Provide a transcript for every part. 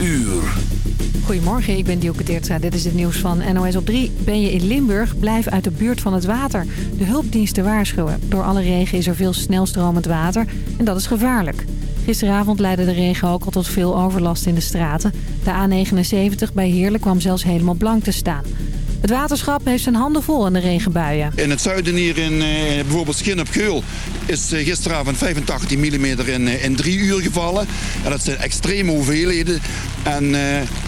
uur. Goedemorgen, ik ben Dielke Teertstra. Dit is het nieuws van NOS op 3. Ben je in Limburg, blijf uit de buurt van het water. De hulpdiensten waarschuwen. Door alle regen is er veel snelstromend water en dat is gevaarlijk. Gisteravond leidde de regen ook al tot veel overlast in de straten. De A79 bij Heerlen kwam zelfs helemaal blank te staan. Het waterschap heeft zijn handen vol aan de regenbuien. In het zuiden hier in eh, bijvoorbeeld Schin op Geul is eh, gisteravond 85 mm in, eh, in drie uur gevallen. En dat zijn extreme hoeveelheden. En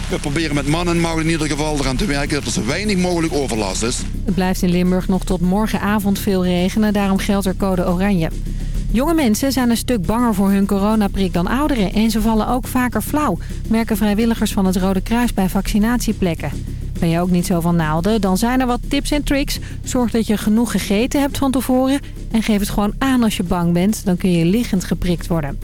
we proberen met man en in ieder geval eraan te werken dat er zo weinig mogelijk overlast is. Het blijft in Limburg nog tot morgenavond veel regenen. Daarom geldt er code oranje. Jonge mensen zijn een stuk banger voor hun coronaprik dan ouderen. En ze vallen ook vaker flauw, merken vrijwilligers van het Rode Kruis bij vaccinatieplekken. Ben je ook niet zo van naalden, dan zijn er wat tips en tricks. Zorg dat je genoeg gegeten hebt van tevoren. En geef het gewoon aan als je bang bent, dan kun je liggend geprikt worden.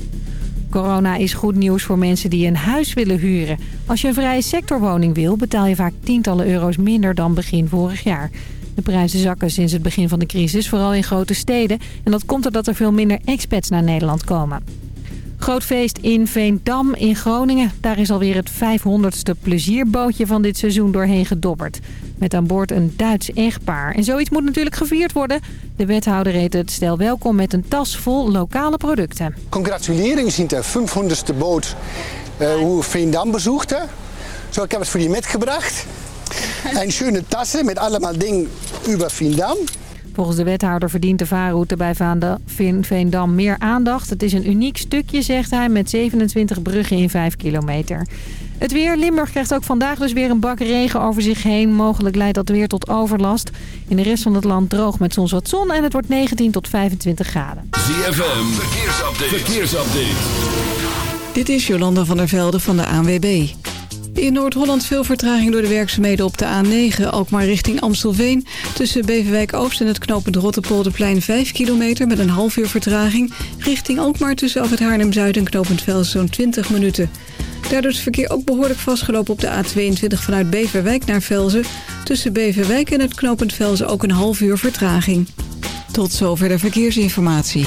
Corona is goed nieuws voor mensen die een huis willen huren. Als je een vrije sectorwoning wil, betaal je vaak tientallen euro's minder dan begin vorig jaar. De prijzen zakken sinds het begin van de crisis, vooral in grote steden. En dat komt doordat er veel minder expats naar Nederland komen. Groot feest in Veendam in Groningen. Daar is alweer het 500ste plezierbootje van dit seizoen doorheen gedobberd. Met aan boord een Duits echtpaar. En zoiets moet natuurlijk gevierd worden. De wethouder heet het stel welkom met een tas vol lokale producten. Congratulering sind de 500ste boot uh, hoe Veendam bezocht. Hè? Zo, ik heb het voor je metgebracht. Een schöne tassen met allemaal dingen over Veendam. Volgens de wethouder verdient de vaarroute bij Veendam meer aandacht. Het is een uniek stukje, zegt hij, met 27 bruggen in 5 kilometer. Het weer. Limburg krijgt ook vandaag dus weer een bak regen over zich heen. Mogelijk leidt dat weer tot overlast. In de rest van het land droog met soms wat zon en het wordt 19 tot 25 graden. ZFM. Verkeersupdate. Verkeersupdate. Dit is Jolanda van der Velde van de ANWB. In Noord-Holland veel vertraging door de werkzaamheden op de A9, ook maar richting Amstelveen. Tussen Beverwijk Oost en het knooppunt Rotterpolderplein 5 kilometer met een half uur vertraging. Richting Alkmaar tussen af het Haarlem-Zuid en knooppunt Velsen zo'n 20 minuten. Daardoor is het verkeer ook behoorlijk vastgelopen op de A22 vanuit Beverwijk naar Velzen. Tussen Beverwijk en het knooppunt Velzen ook een half uur vertraging. Tot zover de verkeersinformatie.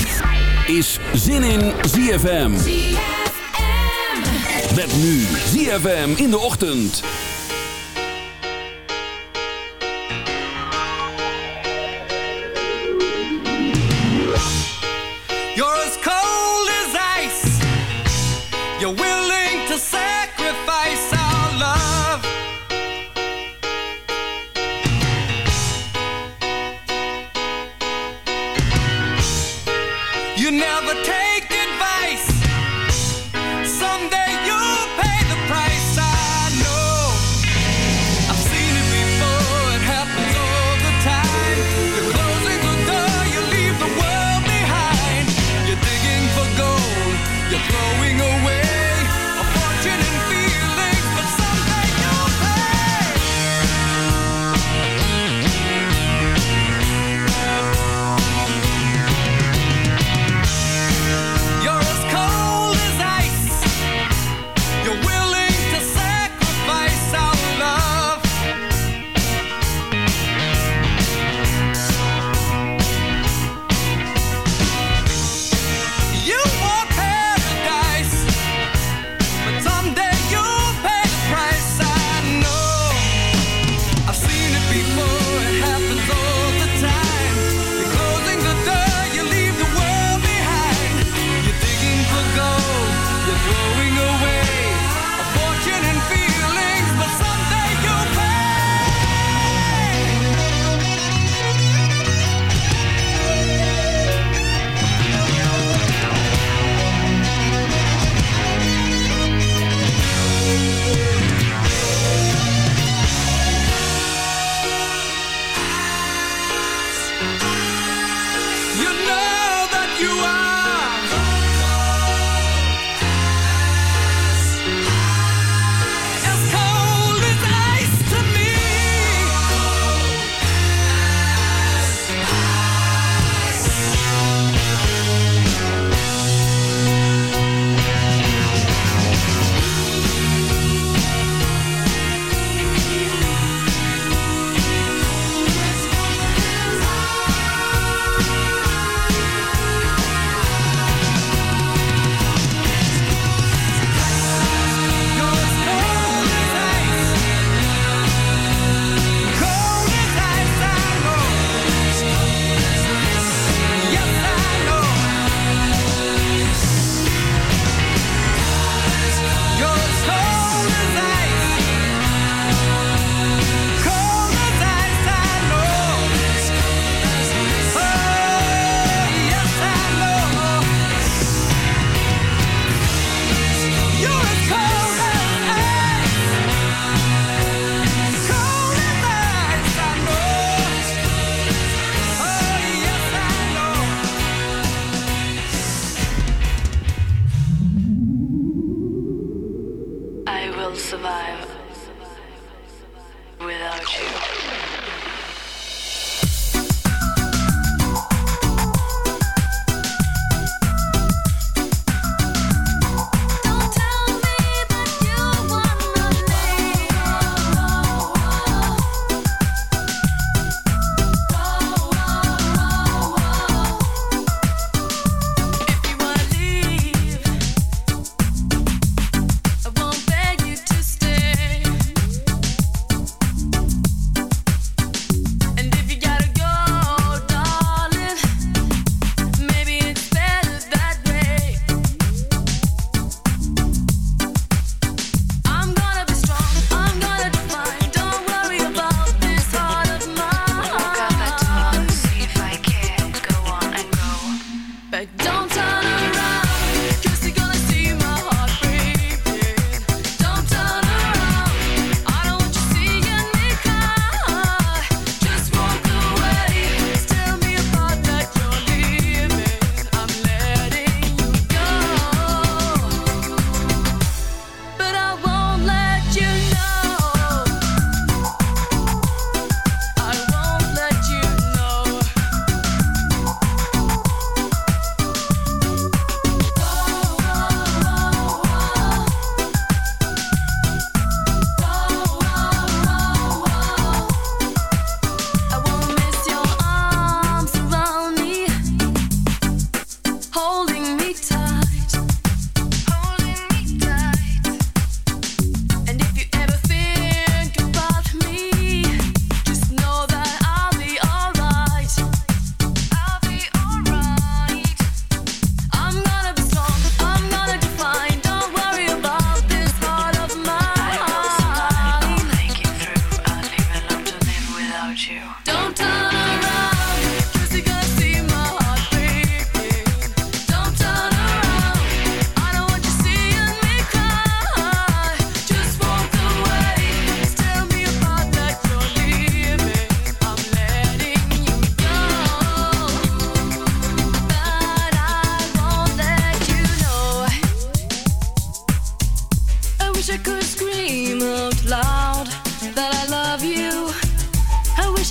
Is Zin in ZFM. Met nu ZFM in de ochtend. You're as cold as ice. You're willing to sacrifice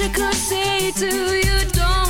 wish I could say to you, don't.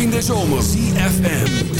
In de zomer. CFM.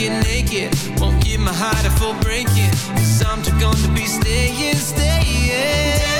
get naked. Won't give my heart a full breaking. Cause I'm too gone to be staying, staying.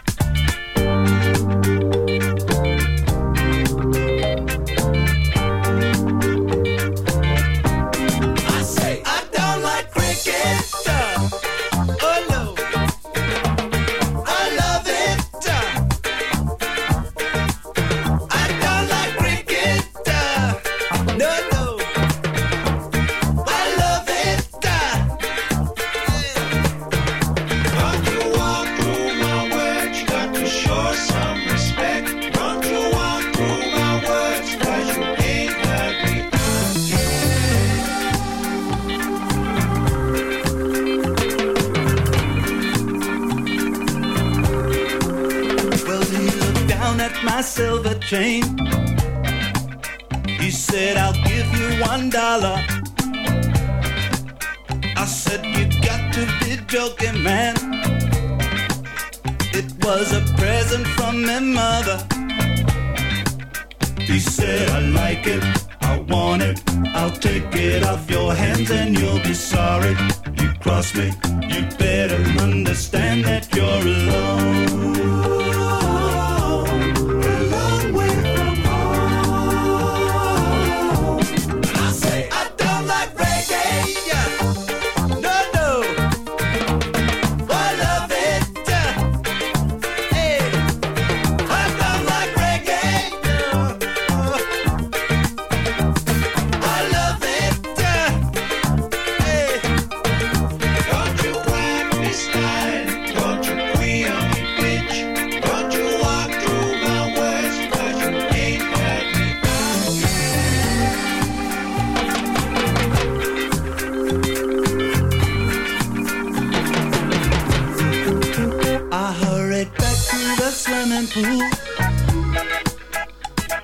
like it.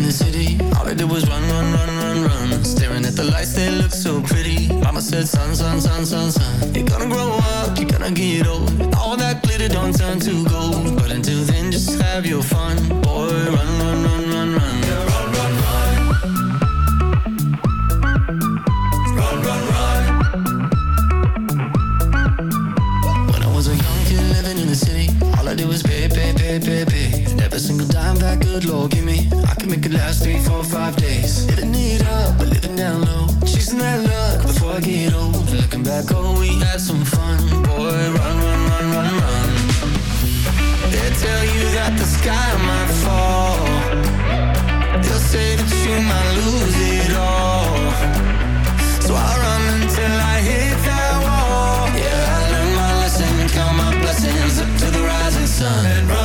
In the city, all I did was run, run, run, run, run. Staring at the lights, they look so pretty. Mama said, son, son, son, son, son. You're gonna grow up, you're gonna get old. All that glitter don't turn to gold. But until then, just have your fun. Boy, run, run, run, run, run. run, run, run. Run, run, run. When I was a young kid living in the city, all I did was pay, pay, pay, pay, pay. And single dime that good Lord last three, four, five days. Living it up, but living down low. Chasing that luck before I get old. Looking back, oh, we had some fun. Boy, run, run, run, run, run. They tell you that the sky might fall. They'll say that you might lose it all. So I run until I hit that wall. Yeah, I learned my lesson, count my blessings up to the rising sun.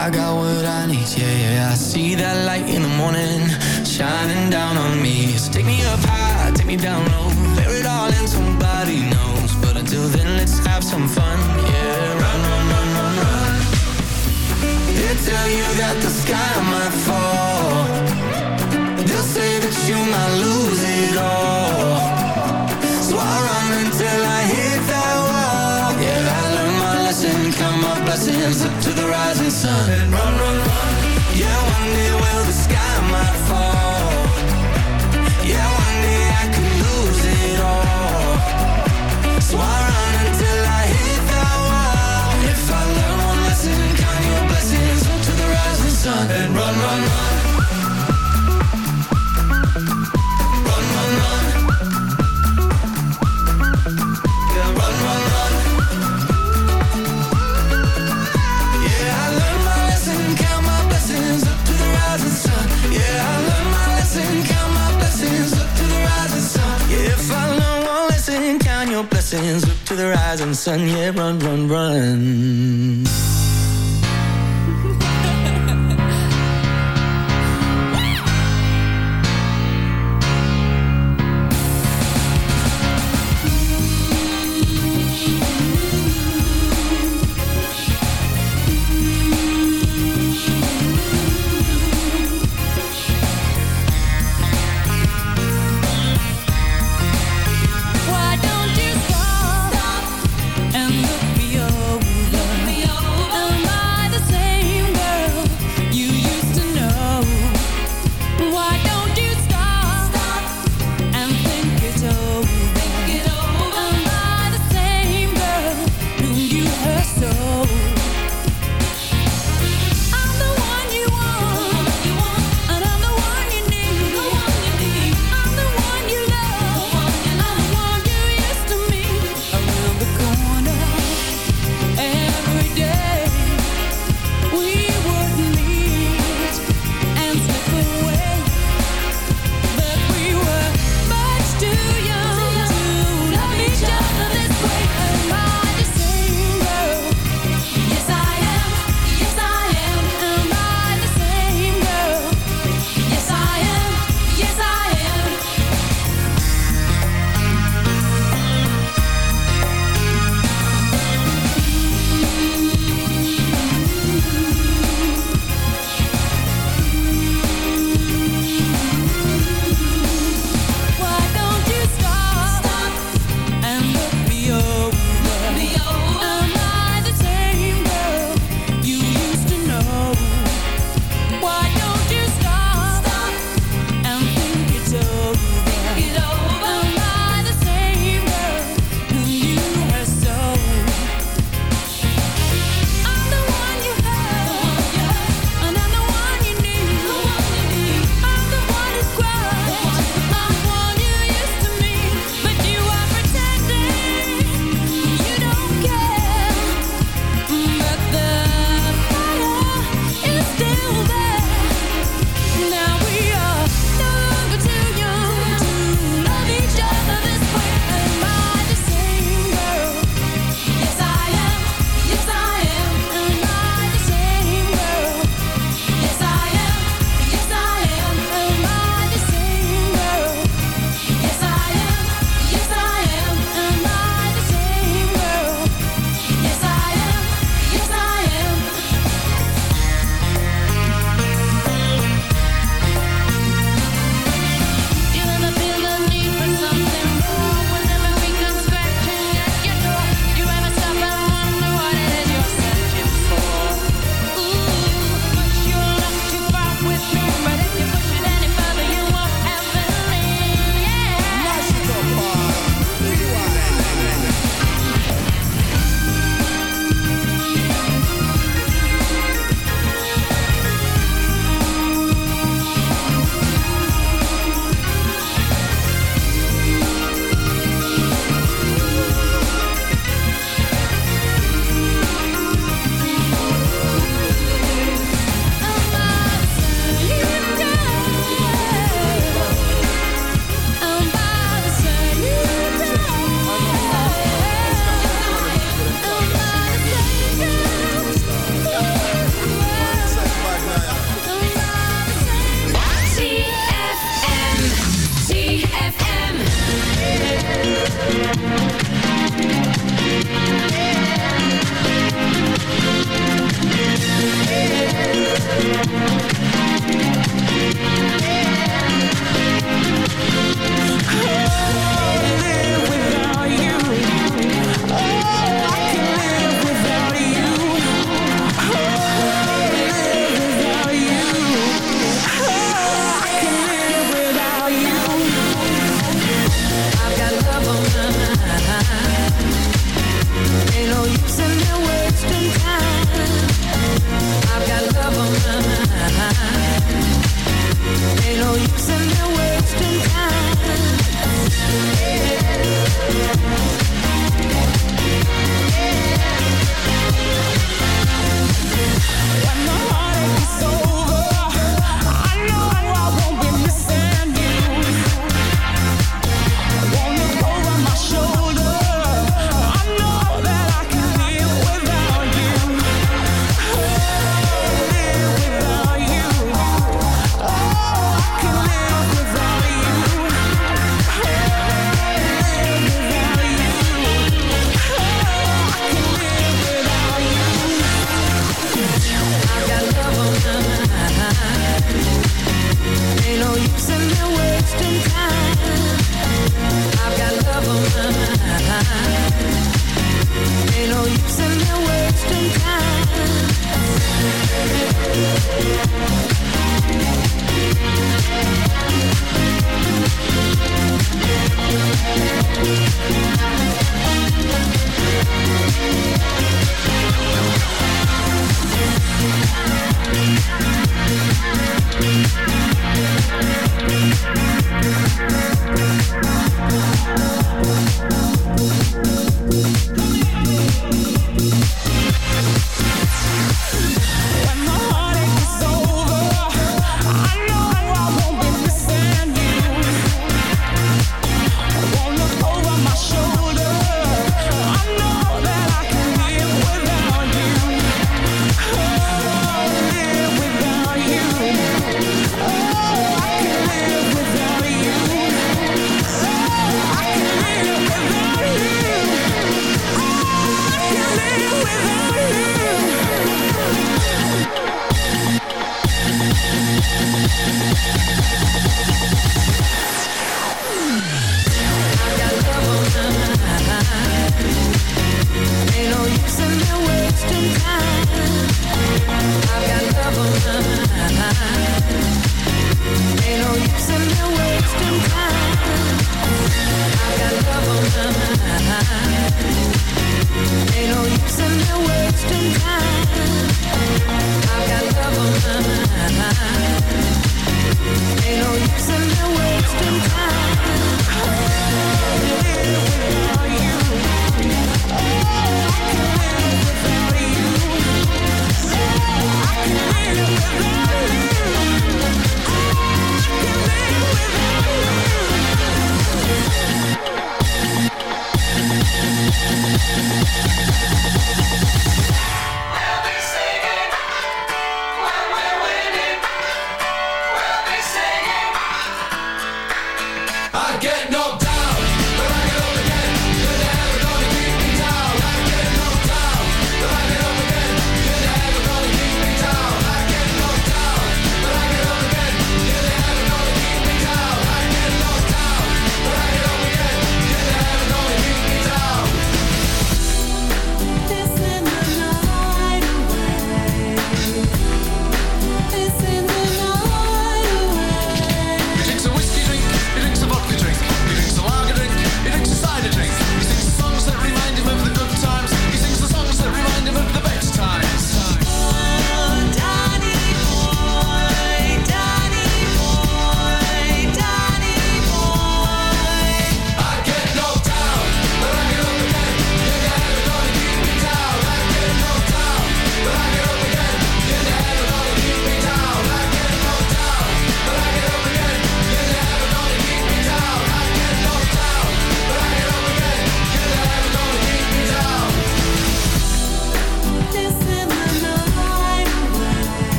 I got what I need. Yeah, yeah. I see that light in the morning shining down on me. So take me up high, take me down low, somebody knows. But until then, let's have some fun. Yeah, run, run, run, run, run. They tell you that the sky might fall. Rising sun. And run, run, run. Yeah, one day will the sky might fall. Yeah, one day I could lose it all. So I run until I hit that wall. If I learn one lesson, count your blessings to the rising sun. And run, run. Run, blessings up to the rising sun. Yeah, run, run, run.